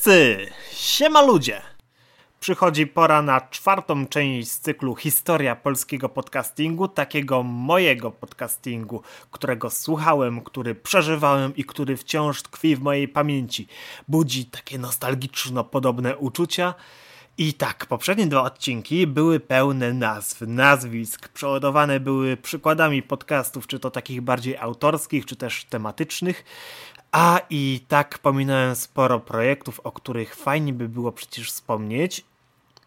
wszyscy! Siema ludzie! Przychodzi pora na czwartą część z cyklu Historia polskiego podcastingu, takiego mojego podcastingu, którego słuchałem, który przeżywałem i który wciąż tkwi w mojej pamięci. Budzi takie nostalgiczno podobne uczucia. I tak, poprzednie dwa odcinki były pełne nazw, nazwisk, przeładowane były przykładami podcastów, czy to takich bardziej autorskich, czy też tematycznych. A i tak pominąłem sporo projektów, o których fajnie by było przecież wspomnieć.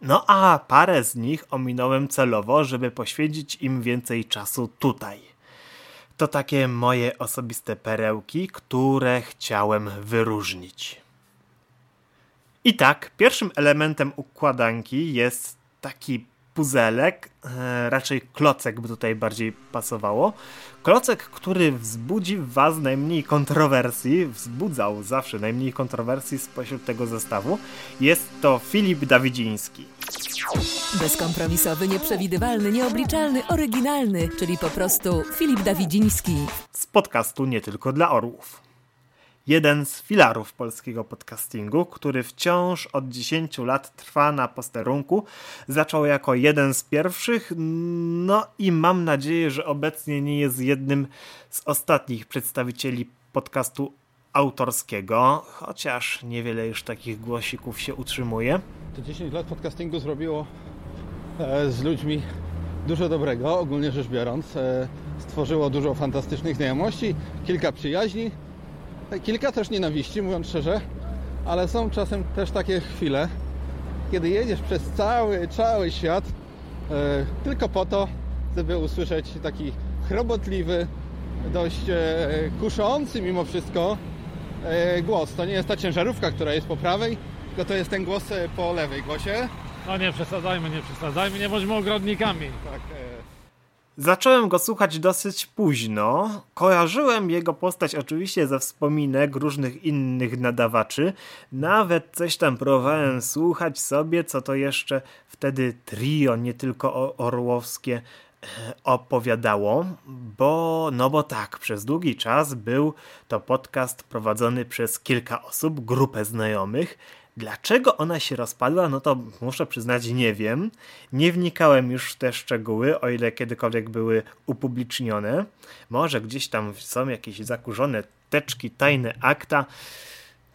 No a parę z nich ominąłem celowo, żeby poświęcić im więcej czasu tutaj. To takie moje osobiste perełki, które chciałem wyróżnić. I tak, pierwszym elementem układanki jest taki puzelek, e, raczej klocek by tutaj bardziej pasowało. Klocek, który wzbudzi w Was najmniej kontrowersji, wzbudzał zawsze najmniej kontrowersji spośród tego zestawu, jest to Filip Dawidziński. Bezkompromisowy, nieprzewidywalny, nieobliczalny, oryginalny, czyli po prostu Filip Dawidziński. Z podcastu nie tylko dla orłów jeden z filarów polskiego podcastingu, który wciąż od 10 lat trwa na posterunku. Zaczął jako jeden z pierwszych, no i mam nadzieję, że obecnie nie jest jednym z ostatnich przedstawicieli podcastu autorskiego, chociaż niewiele już takich głosików się utrzymuje. To 10 lat podcastingu zrobiło e, z ludźmi dużo dobrego, ogólnie rzecz biorąc. E, stworzyło dużo fantastycznych znajomości, kilka przyjaźni, kilka też nienawiści, mówiąc szczerze, ale są czasem też takie chwile, kiedy jedziesz przez cały, cały świat e, tylko po to, żeby usłyszeć taki chrobotliwy, dość e, kuszący mimo wszystko e, głos. To nie jest ta ciężarówka, która jest po prawej, tylko to jest ten głos po lewej głosie. No nie przesadzajmy, nie przesadzajmy, nie bądźmy ogrodnikami. Tak, Zacząłem go słuchać dosyć późno. Kojarzyłem jego postać oczywiście ze wspominek różnych innych nadawaczy. Nawet coś tam próbowałem słuchać sobie, co to jeszcze wtedy trio, nie tylko orłowskie, e, opowiadało, bo no bo tak, przez długi czas był to podcast prowadzony przez kilka osób, grupę znajomych, Dlaczego ona się rozpadła, no to muszę przyznać, nie wiem. Nie wnikałem już w te szczegóły, o ile kiedykolwiek były upublicznione. Może gdzieś tam są jakieś zakurzone teczki, tajne akta.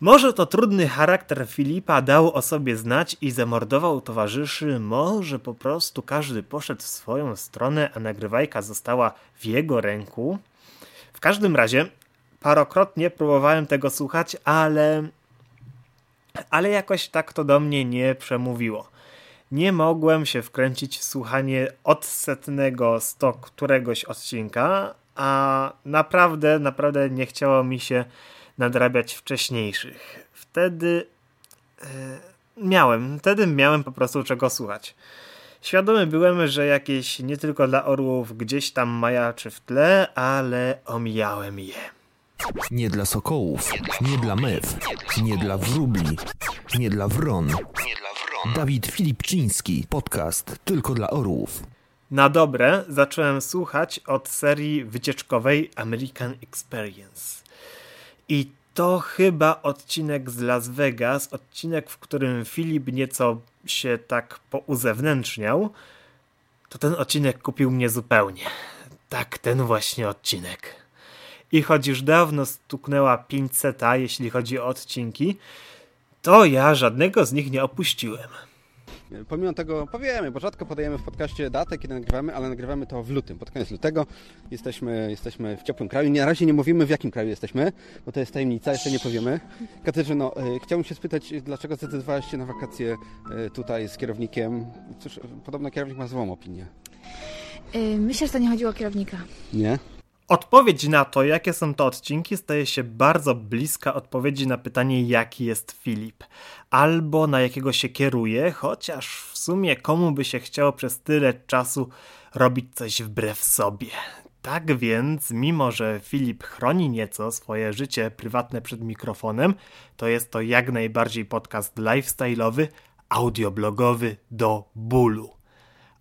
Może to trudny charakter Filipa dał o sobie znać i zamordował towarzyszy, może po prostu każdy poszedł w swoją stronę, a nagrywajka została w jego ręku. W każdym razie parokrotnie próbowałem tego słuchać, ale ale jakoś tak to do mnie nie przemówiło. Nie mogłem się wkręcić w słuchanie odsetnego sto któregoś odcinka, a naprawdę, naprawdę nie chciało mi się nadrabiać wcześniejszych. Wtedy yy, miałem, wtedy miałem po prostu czego słuchać. Świadomy byłem, że jakieś nie tylko dla orłów gdzieś tam majaczy w tle, ale omijałem je. Nie dla sokołów, nie dla mew, nie dla wróbli, nie dla wron. Dawid Filipczyński, podcast tylko dla orłów. Na dobre zacząłem słuchać od serii wycieczkowej American Experience. I to chyba odcinek z Las Vegas, odcinek, w którym Filip nieco się tak pouzewnętrzniał. To ten odcinek kupił mnie zupełnie. Tak, ten właśnie odcinek. I choć już dawno stuknęła 500, jeśli chodzi o odcinki, to ja żadnego z nich nie opuściłem. Pomimo tego powiemy, bo rzadko podajemy w podcaście datę, kiedy nagrywamy, ale nagrywamy to w lutym, pod koniec lutego. Jesteśmy, jesteśmy w ciepłym kraju. Na razie nie mówimy, w jakim kraju jesteśmy, bo to jest tajemnica, jeszcze nie powiemy. Katarzyno, e, chciałbym się spytać, dlaczego zdecydowałaś się na wakacje e, tutaj z kierownikiem? Cóż, podobno kierownik ma złą opinię. E, myślę, że to nie chodziło o kierownika. Nie? Odpowiedź na to, jakie są to odcinki, staje się bardzo bliska odpowiedzi na pytanie, jaki jest Filip, albo na jakiego się kieruje, chociaż w sumie komu by się chciało przez tyle czasu robić coś wbrew sobie. Tak więc, mimo że Filip chroni nieco swoje życie prywatne przed mikrofonem, to jest to jak najbardziej podcast lifestyle'owy, audioblogowy do bólu.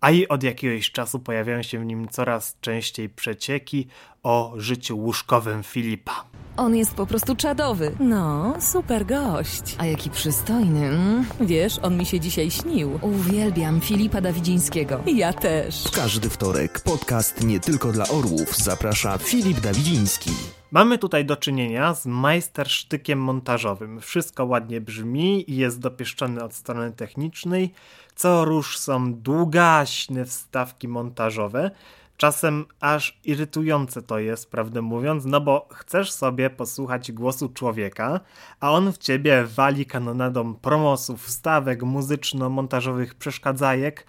A i od jakiegoś czasu pojawiają się w nim coraz częściej przecieki o życiu łóżkowym Filipa. On jest po prostu czadowy. No, super gość. A jaki przystojny. Mm? Wiesz, on mi się dzisiaj śnił. Uwielbiam Filipa Dawidzińskiego. Ja też. Każdy wtorek podcast nie tylko dla orłów zaprasza Filip Dawidziński. Mamy tutaj do czynienia z majstersztykiem montażowym. Wszystko ładnie brzmi i jest dopieszczone od strony technicznej. Co róż są długaśne wstawki montażowe. Czasem aż irytujące to jest, prawdę mówiąc, no bo chcesz sobie posłuchać głosu człowieka, a on w ciebie wali kanonadą promosów, wstawek muzyczno-montażowych przeszkadzajek.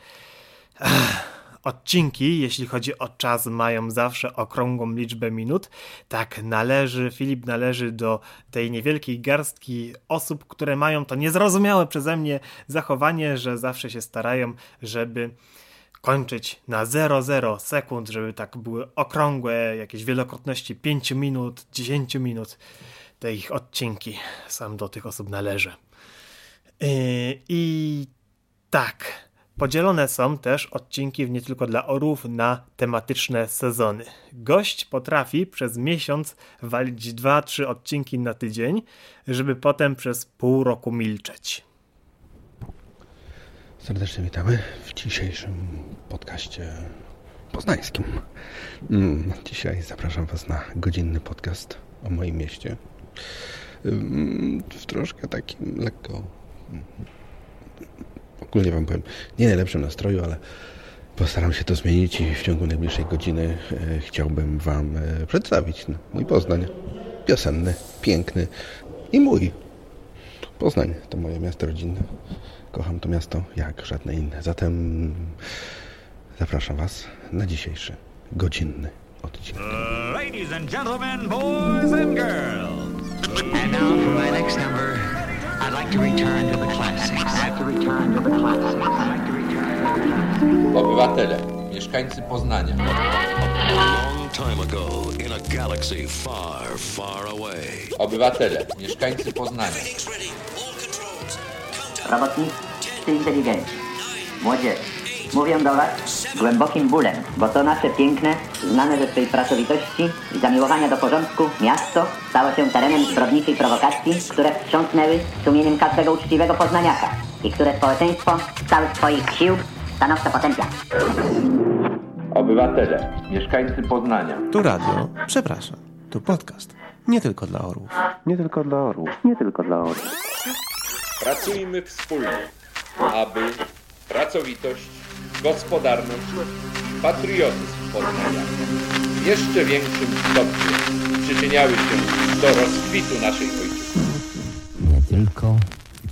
Ech. Odcinki, jeśli chodzi o czas, mają zawsze okrągłą liczbę minut. Tak należy, Filip należy do tej niewielkiej garstki osób, które mają to niezrozumiałe przeze mnie zachowanie, że zawsze się starają, żeby kończyć na 0,0 sekund, żeby tak były okrągłe jakieś wielokrotności 5 minut, 10 minut. Te ich odcinki sam do tych osób należę. Yy, I tak. Podzielone są też odcinki w nie tylko dla orłów na tematyczne sezony. Gość potrafi przez miesiąc walić 2-3 odcinki na tydzień, żeby potem przez pół roku milczeć. Serdecznie witamy w dzisiejszym podcaście poznańskim. Mm, Dzisiaj zapraszam Was na godzinny podcast o moim mieście. Mm, W troszkę takim lekko. Ogólnie Wam powiem, nie najlepszym nastroju, ale postaram się to zmienić i w ciągu najbliższej godziny e, chciałbym Wam e, przedstawić no, mój Poznań. Piosenny, piękny i mój. Poznań to moje miasto rodzinne. Kocham to miasto jak żadne inne. Zatem zapraszam Was na dzisiejszy godzinny odcinek. Ladies and gentlemen, boys and girls. And now for my next number, I'd like to return to the classics. Obywatele, mieszkańcy Poznania. Long time ago, in a galaxy far, far away. Obywatele, mieszkańcy Poznania. Robotnicy inteligenci, młodzież, mówię do Was głębokim bólem, bo to nasze piękne, znane ze swej pracowitości i zamiłowania do porządku miasto stało się terenem zbrodniczej prowokacji, które wstrząsnęły sumieniem każdego uczciwego poznaniaka i które społeczeństwo z całych swoich sił stanowczo potępia. Obywatele, mieszkańcy Poznania. Tu radio, przepraszam, tu podcast. Nie tylko dla orłów. Nie tylko dla orłów. Nie tylko dla orłów. Pracujmy wspólnie, aby pracowitość, gospodarność, patriotyzm Poznania w jeszcze większym stopniu przyczyniały się do rozkwitu naszej ojczyzny. Nie tylko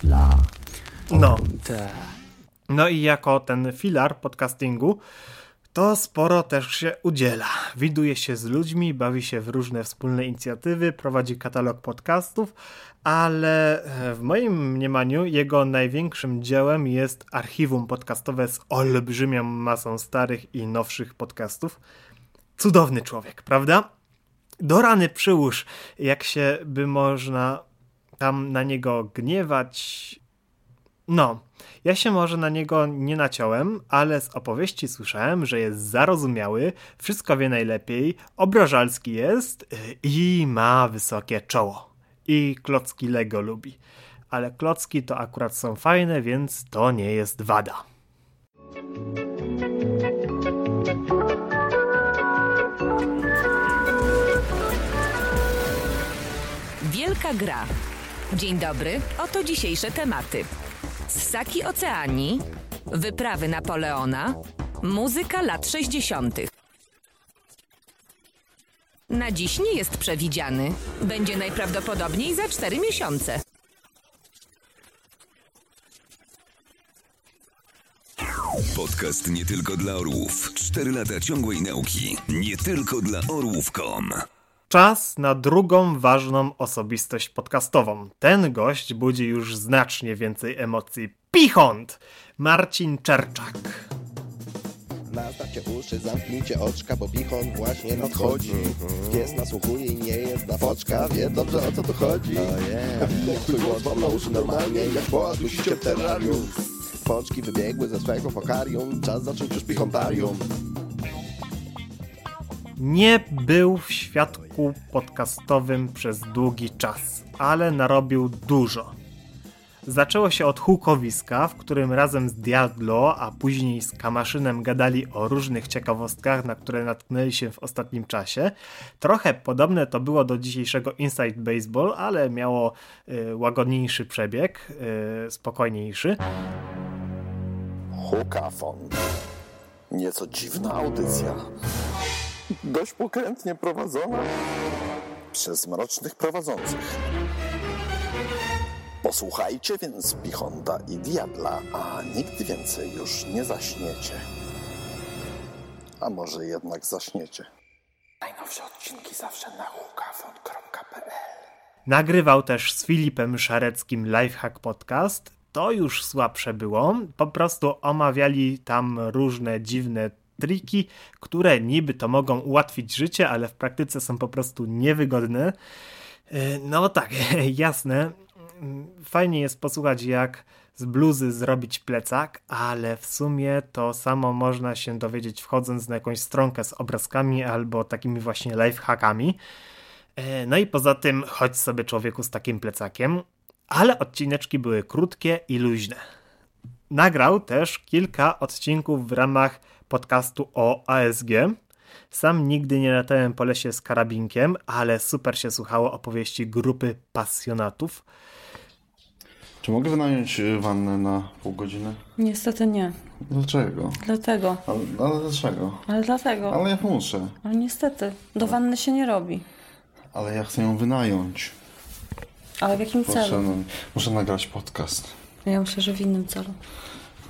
dla No. No i jako ten filar podcastingu, to sporo też się udziela. Widuje się z ludźmi, bawi się w różne wspólne inicjatywy, prowadzi katalog podcastów, ale e, w moim mniemaniu jego największym dziełem jest archiwum podcastowe z olbrzymią masą starych i nowszych podcastów. Cudowny człowiek, prawda? Do rany przyłóż, jak się by można tam na niego gniewać. No, ja się może na niego nie naciąłem, ale z opowieści słyszałem, że jest zarozumiały, wszystko wie najlepiej, obrażalski jest y, i ma wysokie czoło. I klocki Lego lubi. Ale klocki to akurat są fajne, więc to nie jest wada. Wielka gra. Dzień dobry, oto dzisiejsze tematy. Ssaki Oceanii, wyprawy Napoleona, muzyka lat 60. Na dziś nie jest przewidziany. Będzie najprawdopodobniej za 4 miesiące. Podcast nie tylko dla orłów. Cztery lata ciągłej nauki. Nie tylko dla orłów.com. Czas na drugą ważną osobistość podcastową. Ten gość budzi już znacznie więcej emocji. Pichont! Marcin Czerczak. Nastawcie uszy, zamknijcie oczka, bo pichon właśnie nadchodzi. Pies nasłuchuje i nie jest na foczka, wie dobrze o co tu chodzi. Winek twój głos na uszy normalnie, jak boa dusicie w terrarium. Foczki wybiegły ze swego fokarium, czas zacząć już pichontarium. Nie był w świadku podcastowym przez długi czas, ale narobił dużo. Zaczęło się od hukowiska, w którym razem z Diablo, a później z Kamaszynem gadali o różnych ciekawostkach, na które natknęli się w ostatnim czasie. Trochę podobne to było do dzisiejszego Inside Baseball, ale miało y, łagodniejszy przebieg, y, spokojniejszy. Hukafon. Nieco dziwna audycja. Dość pokrętnie prowadzona przez mrocznych prowadzących. Posłuchajcie więc Pichonta i Diabla, a nigdy więcej już nie zaśniecie. A może jednak zaśniecie. Najnowsze odcinki zawsze na hukafon.pl Nagrywał też z Filipem Szareckim Lifehack Podcast. To już słabsze było. Po prostu omawiali tam różne dziwne triki, które niby to mogą ułatwić życie, ale w praktyce są po prostu niewygodne. Yy, No tak, jasne. Fajnie jest posłuchać, jak z bluzy zrobić plecak, ale w sumie to samo można się dowiedzieć wchodząc na jakąś stronkę z obrazkami albo takimi właśnie lifehackami. E, No i poza tym, chodź sobie człowieku z takim plecakiem, ale odcineczki były krótkie i luźne. Nagrał też kilka odcinków w ramach podcastu o ASG. Sam nigdy nie latałem po lesie z karabinkiem, ale super się słuchało opowieści grupy pasjonatów. Czy mogę wynająć y, wannę na pół godziny? Niestety nie. Dlaczego? Dlatego. Ale, ale dlaczego? Ale dlatego. Ale ja muszę. Ale niestety. Do wanny się nie robi. Ale ja chcę ją wynająć. Ale w jakim Muszę, celu? no, muszę nagrać podcast. Ja myślę, że w innym celu.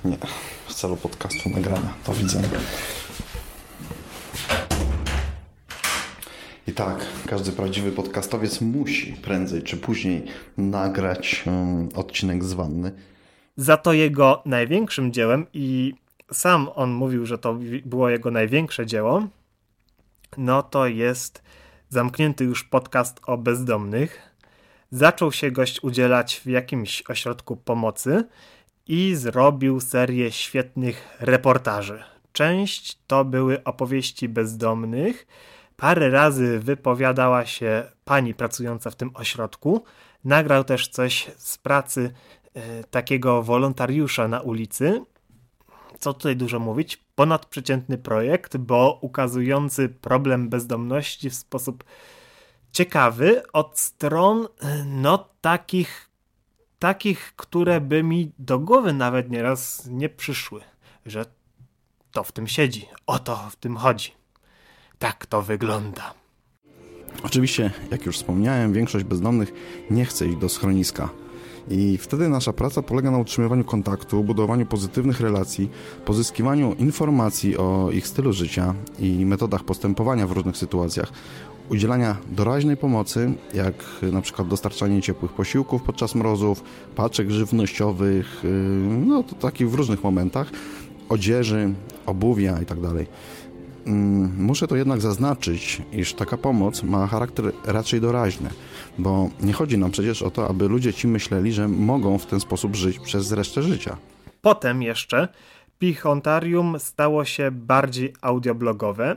Nie, w celu podcastu nagrania. Do widzenia. I tak, każdy prawdziwy podcastowiec musi prędzej czy później nagrać um, odcinek z wanny. Za to jego największym dziełem, i sam on mówił, że to było jego największe dzieło, no to jest zamknięty już podcast o bezdomnych. Zaczął się gość udzielać w jakimś ośrodku pomocy i zrobił serię świetnych reportaży. Część to były opowieści bezdomnych. Parę razy wypowiadała się pani pracująca w tym ośrodku. Nagrał też coś z pracy e, takiego wolontariusza na ulicy. Co tutaj dużo mówić? Ponadprzeciętny projekt, bo ukazujący problem bezdomności w sposób ciekawy od stron e, no takich takich, które by mi do głowy nawet nieraz nie przyszły, że to w tym siedzi, o to w tym chodzi. Tak to wygląda. Oczywiście, jak już wspomniałem, większość bezdomnych nie chce iść do schroniska. I wtedy nasza praca polega na utrzymywaniu kontaktu, budowaniu pozytywnych relacji, pozyskiwaniu informacji o ich stylu życia i metodach postępowania w różnych sytuacjach, udzielania doraźnej pomocy, jak na przykład dostarczanie ciepłych posiłków podczas mrozów, paczek żywnościowych, yy, no to takich w różnych momentach, odzieży, obuwia tak itd. Mm, Muszę to jednak zaznaczyć, iż taka pomoc ma charakter raczej doraźny, bo nie chodzi nam przecież o to, aby ludzie ci myśleli, że mogą w ten sposób żyć przez resztę życia. Potem jeszcze Pichontarium stało się bardziej audioblogowe.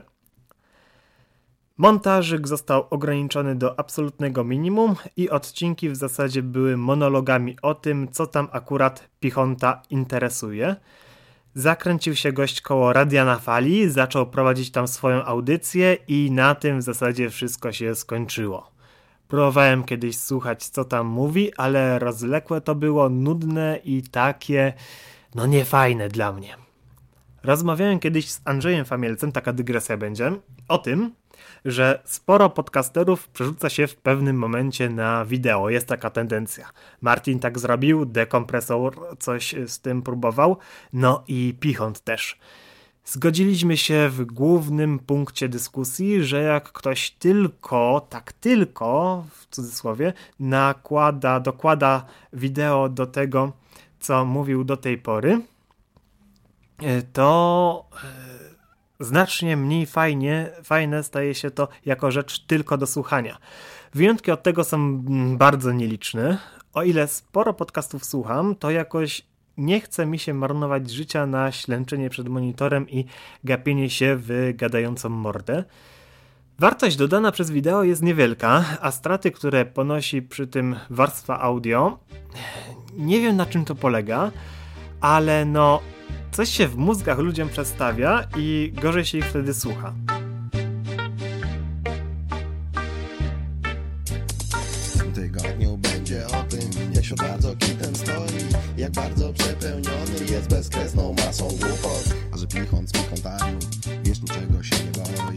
Montażyk został ograniczony do absolutnego minimum i odcinki w zasadzie były monologami o tym, co tam akurat Pichonta interesuje. Zakręcił się gość koło Radia na Fali, zaczął prowadzić tam swoją audycję i na tym w zasadzie wszystko się skończyło. Próbowałem kiedyś słuchać, co tam mówi, ale rozlekłe to było, nudne i takie, no niefajne dla mnie. Rozmawiałem kiedyś z Andrzejem Famielcem, taka dygresja będzie, o tym, że sporo podcasterów przerzuca się w pewnym momencie na wideo. Jest taka tendencja. Martin tak zrobił, dekompresor coś z tym próbował, no i Pichont też. Zgodziliśmy się w głównym punkcie dyskusji, że jak ktoś tylko, tak tylko, w cudzysłowie, nakłada, dokłada wideo do tego, co mówił do tej pory, to znacznie mniej fajnie, fajne staje się to jako rzecz tylko do słuchania. Wyjątki od tego są bardzo nieliczne. O ile sporo podcastów słucham, to jakoś nie chce mi się marnować życia na ślęczenie przed monitorem i gapienie się w gadającą mordę. Wartość dodana przez wideo jest niewielka, a straty, które ponosi przy tym warstwa audio, nie wiem na czym to polega, ale no coś się w mózgach ludziom przestawia i gorzej się ich wtedy słucha. W tym tygodniu będzie o tym, jak się bardzo kitem stoi, jak bardzo przepełniony jest bezkresną masą głupot. A że pichon z pichontarium, wiesz niczego się nie boi.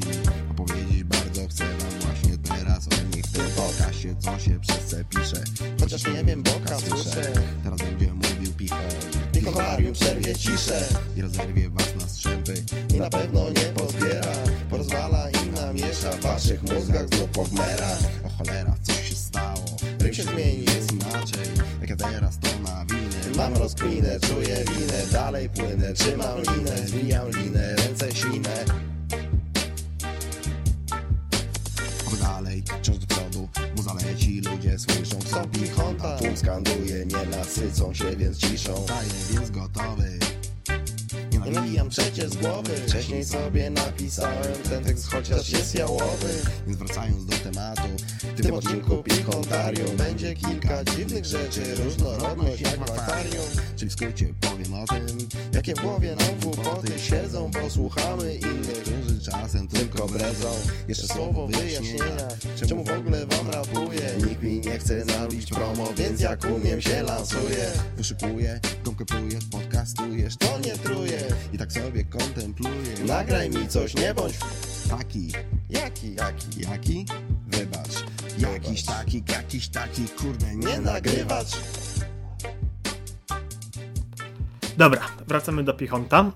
Opowiedzieć bardzo chcę wam właśnie teraz o nich w tym pokazie, co się przez pisze. Chociaż nie wiem, boka słyszę. Teraz będzie mówił pichon. Pichonarium przerwie ciszę i rozerwie was na strzępy. I na pewno nie pozbiera, porozwala i namiesza w waszych mózgach znów powmera. O cholera, coś się stało. Rym się zmieni, jest inaczej. Jak ja teraz to na winy. Mam rozkminę, czuję winę, dalej płynę, trzymam linę, zwijam linę, ręce ślinę. Oby dalej, wciąż do przodu, muza leci, ludzie słyszą, chcą pichonta. Skanduje, nie nasycą się, więc ciszą. Gotowy. Nie nawijam przecież z głowy. Wcześniej sobie napisałem ten tekst chociaż jest jałowy. Więc wracając do tematu W tym odcinku Pichontarium Będzie kilka dziwnych rzeczy. Różnorodność jak w akwarium. Czyli w skrócie powiem o tym Jakie w głowie nam głupoty siedzą Posłuchamy innych, którzy czasem tylko bredzą. Jeszcze słowo wyjaśnienia Czemu w ogóle wam rapuję? Nikt mi nie chce nabić promo Więc jak umiem się lansuję. Wyszukuję, kompletuję, podcastujesz To nie truje i tak sobie kontempluję Nagraj mi coś, nie bądź taki Jaki, jaki, jaki? Wybacz Jakiś taki, jakiś taki, kurde, nie nagrywać Dobra, wracamy do Pichonta.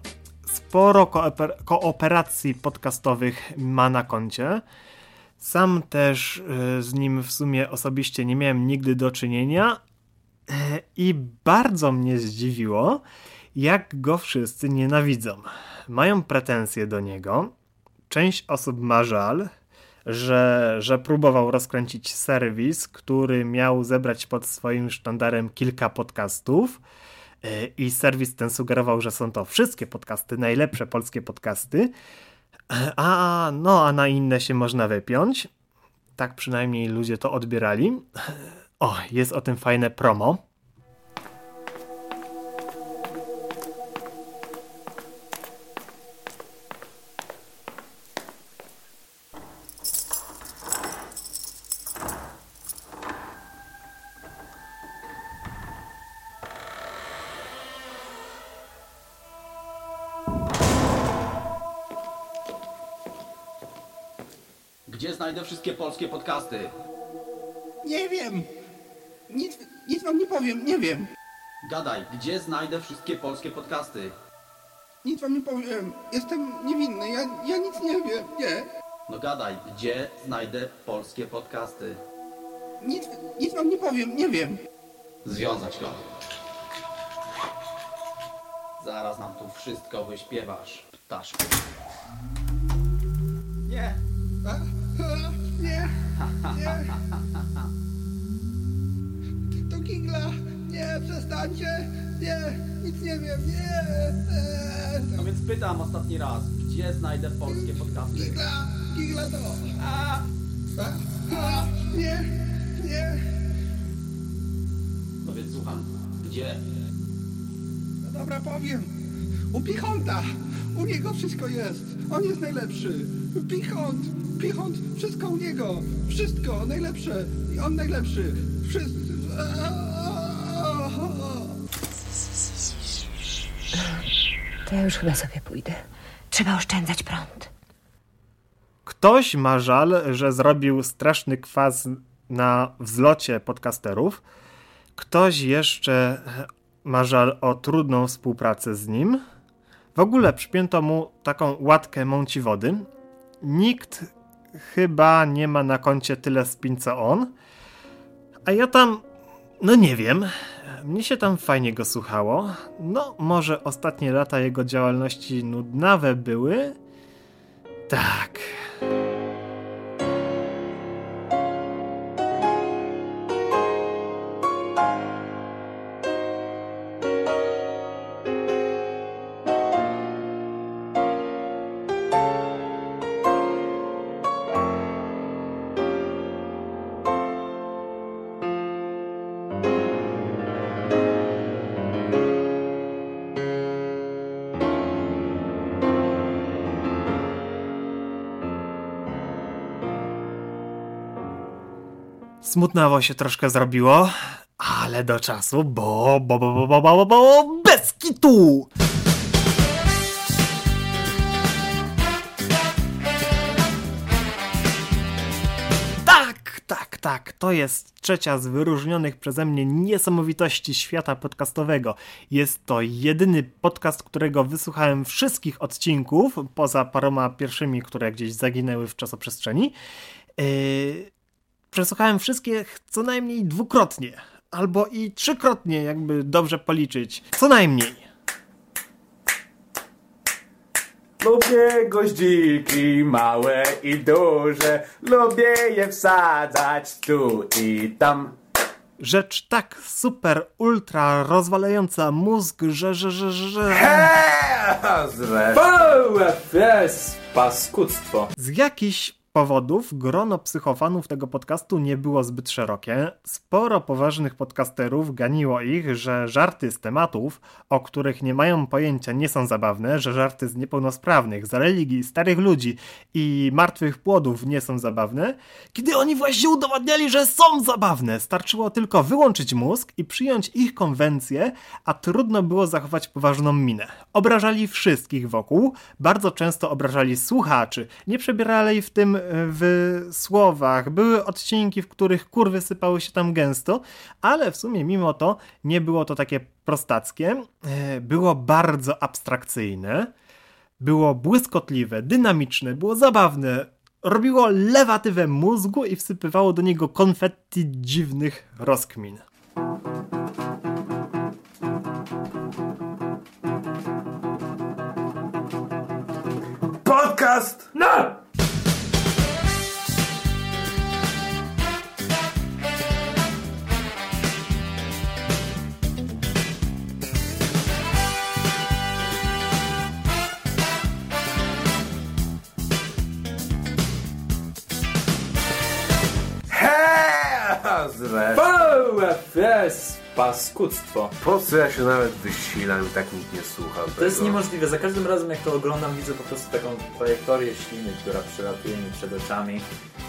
Sporo kooper kooperacji podcastowych ma na koncie. Sam też y, z nim w sumie osobiście nie miałem nigdy do czynienia e, i bardzo mnie zdziwiło, jak go wszyscy nienawidzą. Mają pretensje do niego. Część osób ma żal, że, że próbował rozkręcić serwis, który miał zebrać pod swoim sztandarem kilka podcastów. I serwis ten sugerował, że są to wszystkie podcasty, najlepsze polskie podcasty. A no, a na inne się można wypiąć. Tak przynajmniej ludzie to odbierali. O, jest o tym fajne promo. Gdzie znajdę wszystkie polskie podcasty? Nie wiem. Nic, nic wam nie powiem, nie wiem. Gadaj, gdzie znajdę wszystkie polskie podcasty? Nic wam nie powiem. Jestem niewinny, ja, ja nic nie wiem, nie. No gadaj, gdzie znajdę polskie podcasty? Nic, nic wam nie powiem, nie wiem. Związać go. Zaraz nam tu wszystko wyśpiewasz, ptaszku. Nie. A, nie. To gigla. Nie, przestańcie. Nie, nic nie wiem, nie. No więc pytam ostatni raz, gdzie znajdę polskie podcasty? Gigla, gigla to. A, a, a, nie, nie. No więc słucham, gdzie? No dobra, powiem. U Pichonta. U niego wszystko jest. On jest najlepszy. Pichont. Pichont. Wszystko u niego. Wszystko. Najlepsze. I on najlepszy. Wszystko. To ja już chyba sobie pójdę. Trzeba oszczędzać prąd. Ktoś ma żal, że zrobił straszny kwas na wzlocie podcasterów. Ktoś jeszcze ma żal o trudną współpracę z nim. W ogóle przypięto mu taką łatkę mąci wody. Nikt chyba nie ma na koncie tyle spin co on. A ja tam, no nie wiem, mnie się tam fajnie go słuchało. No, może ostatnie lata jego działalności nudnawe były. Tak. Smutnawo się troszkę zrobiło, ale do czasu, bo, bo, bo, bo, bo, bo, bo bez kitu! Tak, tak, tak, to jest trzecia z wyróżnionych przeze mnie niesamowitości świata podcastowego. Jest to jedyny podcast, którego wysłuchałem wszystkich odcinków, poza paroma pierwszymi, które gdzieś zaginęły w czasoprzestrzeni. Yy, przesłuchałem wszystkie co najmniej dwukrotnie, albo i trzykrotnie, jakby dobrze policzyć. Co najmniej. Lubię goździki małe i duże, lubię je wsadzać tu i tam. Rzecz tak super, ultra rozwalająca mózg, że, że, że, że... Jest paskudztwo. Z jakichś powodów grono psychofanów tego podcastu nie było zbyt szerokie. Sporo poważnych podcasterów ganiło ich, że żarty z tematów, o których nie mają pojęcia, nie są zabawne, że żarty z niepełnosprawnych, z religii, starych ludzi i martwych płodów nie są zabawne, kiedy oni właśnie udowadniali, że są zabawne. Starczyło tylko wyłączyć mózg i przyjąć ich konwencję, a trudno było zachować poważną minę. Obrażali wszystkich wokół, bardzo często obrażali słuchaczy, nie przebierali w tym w słowach. Były odcinki, w których kurwy sypały się tam gęsto, ale w sumie mimo to nie było to takie prostackie. E, było bardzo abstrakcyjne, było błyskotliwe, dynamiczne, było zabawne. Robiło lewatywę mózgu i wsypywało do niego konfetti dziwnych rozkmin. Podcast! No! Jest paskudztwo. Po co ja się nawet wysilam i tak nikt nie słucha To jest niemożliwe. Za każdym razem jak to oglądam widzę po prostu taką trajektorię śliny, która przelatuje mi przed oczami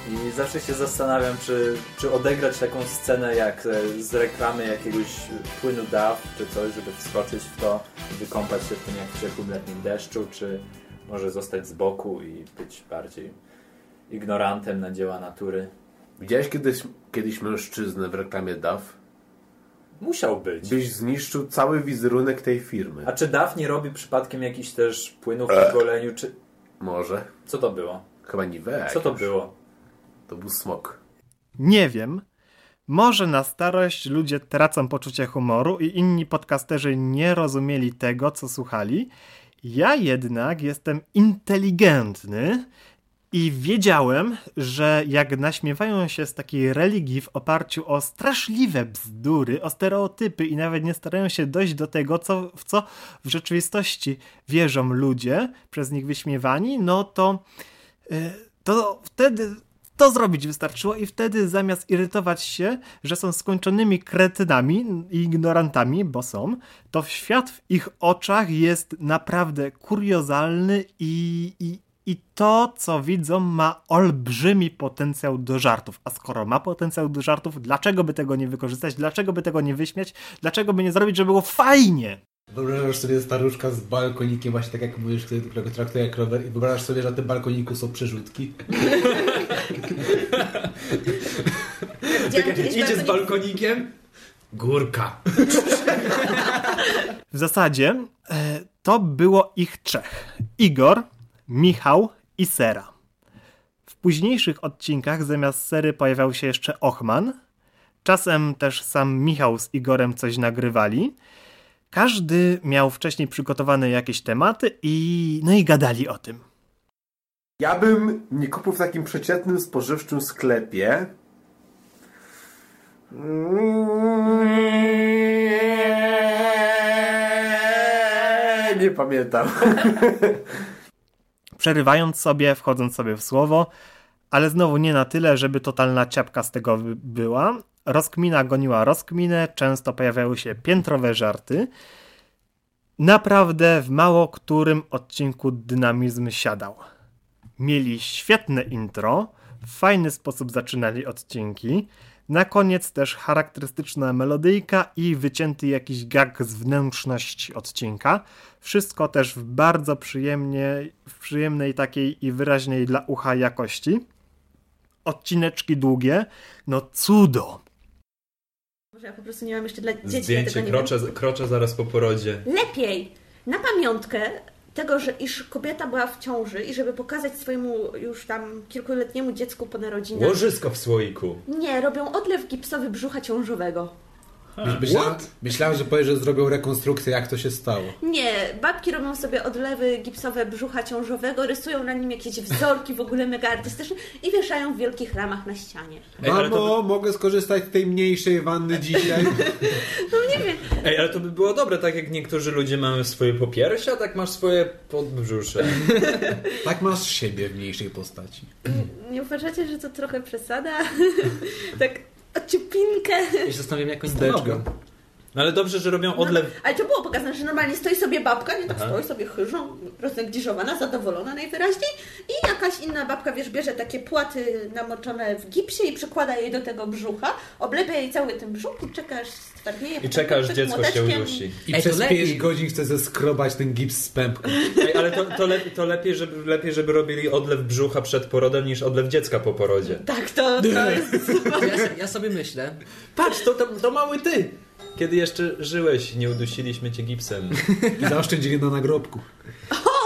i zawsze się zastanawiam, czy, czy odegrać taką scenę jak z reklamy jakiegoś płynu DAW czy coś, żeby wskoczyć w to, wykąpać się w tym jak ciepłym letnim deszczu, czy może zostać z boku i być bardziej ignorantem na dzieła natury. Widziałeś kiedyś, kiedyś mężczyznę w reklamie DAW? Musiał być. Byś zniszczył cały wizerunek tej firmy. A czy DAF nie robi przypadkiem jakichś też płynów w goleniu, czy... Może. Co to było? Chyba niwe. Co to było? To był smok. Nie wiem. Może na starość ludzie tracą poczucie humoru i inni podcasterzy nie rozumieli tego, co słuchali. Ja jednak jestem inteligentny i wiedziałem, że jak naśmiewają się z takiej religii w oparciu o straszliwe bzdury, o stereotypy i nawet nie starają się dojść do tego, co, w co w rzeczywistości wierzą ludzie, przez nich wyśmiewani, no to, y, to wtedy to zrobić wystarczyło i wtedy zamiast irytować się, że są skończonymi kretynami i ignorantami, bo są, to świat w ich oczach jest naprawdę kuriozalny i, i, i to, co widzą, ma olbrzymi potencjał do żartów. A skoro ma potencjał do żartów, dlaczego by tego nie wykorzystać? Dlaczego by tego nie wyśmiać? Dlaczego by nie zrobić, żeby było fajnie? Wyobrażasz sobie staruszka z balkonikiem, właśnie tak jak mówisz, którego traktuje jak rower i wyobrażasz sobie, że na tym balkoniku są przerzutki? tak, idzie z balkonikiem, górka. W zasadzie e, to było ich trzech. Igor, Michał i Sera. W późniejszych odcinkach zamiast Sery pojawiał się jeszcze Ochman. Czasem też sam Michał z Igorem coś nagrywali. Każdy miał wcześniej przygotowane jakieś tematy i no i gadali o tym. Ja bym nie kupił w takim przeciętnym spożywczym sklepie. Nie pamiętam. Przerywając sobie, wchodząc sobie w słowo, ale znowu nie na tyle, żeby totalna ciapka z tego była. Rozkmina goniła rozkminę, często pojawiały się piętrowe żarty. Naprawdę w mało którym odcinku dynamizm siadał. Mieli świetne intro, w fajny sposób zaczynali odcinki. Na koniec też charakterystyczna melodyjka i wycięty jakiś gag z wnętrzności odcinka. Wszystko też w bardzo przyjemnie, w przyjemnej takiej i wyraźnej dla ucha jakości. Odcineczki długie, no cudo. Może ja po prostu nie mam jeszcze dla dzieci. Zdjęcie krocze, krocze zaraz po porodzie. Lepiej na pamiątkę tego, że iż kobieta była w ciąży i żeby pokazać swojemu już tam kilkuletniemu dziecku po narodzinach. Łożysko w słoiku. Nie, robią odlew gipsowy brzucha ciążowego. Myślałem, myślałem, że powiesz, że zrobią rekonstrukcję, jak to się stało. Nie, babki robią sobie odlewy gipsowe brzucha ciążowego, rysują na nim jakieś wzorki w ogóle mega artystyczne i wieszają w wielkich ramach na ścianie. Mamo, mogę skorzystać z tej mniejszej wanny dzisiaj? No nie wiem. Ej, ale to by było dobre, tak jak niektórzy ludzie mają swoje popiersia, tak masz swoje podbrzusze. tak masz siebie w mniejszej postaci. Nie uważacie, że to trochę przesada? tak odciupinkę. Ja się zastanawiam, jak oni to robią. No ale dobrze, że robią odlew... Ale to było pokazane, że normalnie stoi sobie babka, nie tak Aha. stoi sobie chyżą, roznegliżowana, zadowolona najwyraźniej i jakaś inna babka, wiesz, bierze takie płaty namoczone w gipsie i przykłada jej do tego brzucha, oblepia jej cały ten brzuch i czeka aż stwardnieje. I potem czeka, aż pyk dziecko się udusi. I przez 5 godzin chce zeskrobać ten gips z pępką. Ej, ale to, to, to lepiej, żeby, lepiej, żeby robili odlew brzucha przed porodem niż odlew dziecka po porodzie. Tak, to, to jest... Ja, ja sobie myślę, Patrz, to, to, to mały ty! Kiedy jeszcze żyłeś, nie udusiliśmy cię gipsem. I zaoszczędzili na nagrobku.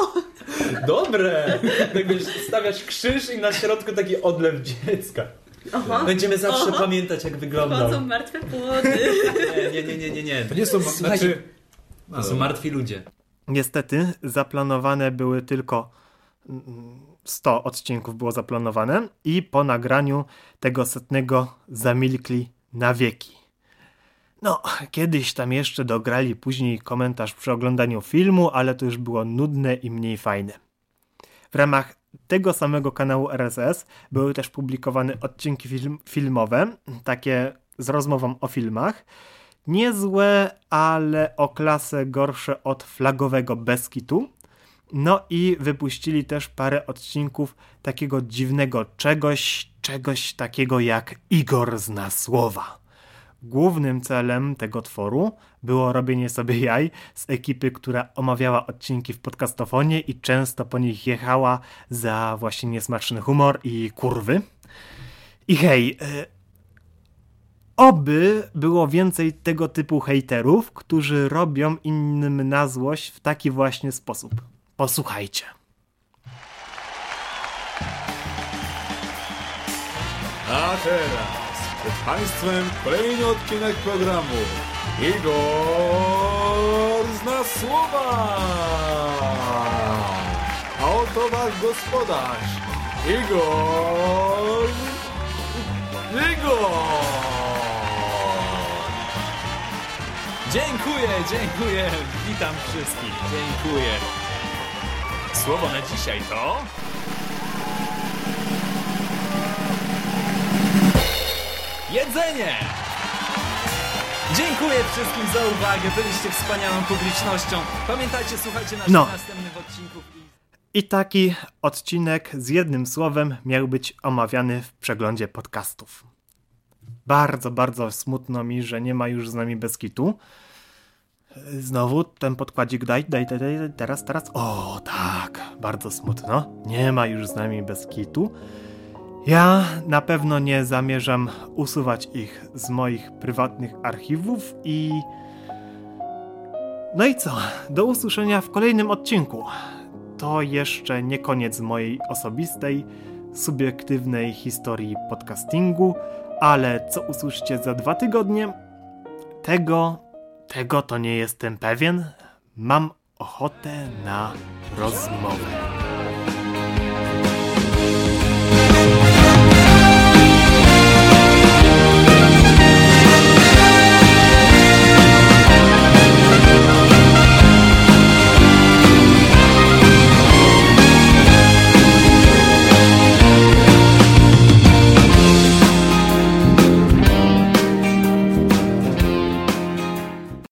Dobre! Tak wiesz, stawiasz krzyż i na środku taki odlew dziecka. Oho. Będziemy zawsze Oho. pamiętać, jak wyglądał. Chodzą martwe płody. Nie, nie, nie, nie, nie. To nie są... Znaczy... to są martwi ludzie. Niestety zaplanowane były tylko mm, 100 odcinków było zaplanowane i po nagraniu tego setnego zamilkli na wieki. No, kiedyś tam jeszcze dograli później komentarz przy oglądaniu filmu, ale to już było nudne i mniej fajne. W ramach tego samego kanału RSS były też publikowane odcinki film, filmowe, takie z rozmową o filmach. Niezłe, ale o klasę gorsze od flagowego Beskitu. No i wypuścili też parę odcinków takiego dziwnego czegoś, czegoś takiego jak Igor zna słowa. Głównym celem tego tworu było robienie sobie jaj z ekipy, która omawiała odcinki w podcastofonie i często po nich jechała za właśnie niesmaczny humor i kurwy. I hej, e, oby było więcej tego typu hejterów, którzy robią innym na złość w taki właśnie sposób. Posłuchajcie. A teraz przed Państwem kolejny odcinek programu Igor zna słowa! A oto Wasz gospodarz Igor... Igor! Dziękuję, dziękuję. Witam wszystkich. Dziękuję. Słowo na dzisiaj to... Jedzenie! Dziękuję wszystkim za uwagę. Byliście wspaniałą publicznością. Pamiętajcie, słuchajcie naszych No. następnych odcinków. I taki odcinek z jednym słowem miał być omawiany w przeglądzie podcastów. Bardzo, bardzo smutno mi, że nie ma już z nami Beskitu. Znowu ten podkładzik daj, daj, daj, daj, teraz, teraz. O, tak, bardzo smutno. Nie ma już z nami Beskitu. Ja na pewno nie zamierzam usuwać ich z moich prywatnych archiwów i. No i co? Do usłyszenia w kolejnym odcinku. To jeszcze nie koniec mojej osobistej, subiektywnej historii podcastingu, ale co usłyszycie za dwa tygodnie? Tego, tego to nie jestem pewien. Mam ochotę na rozmowę.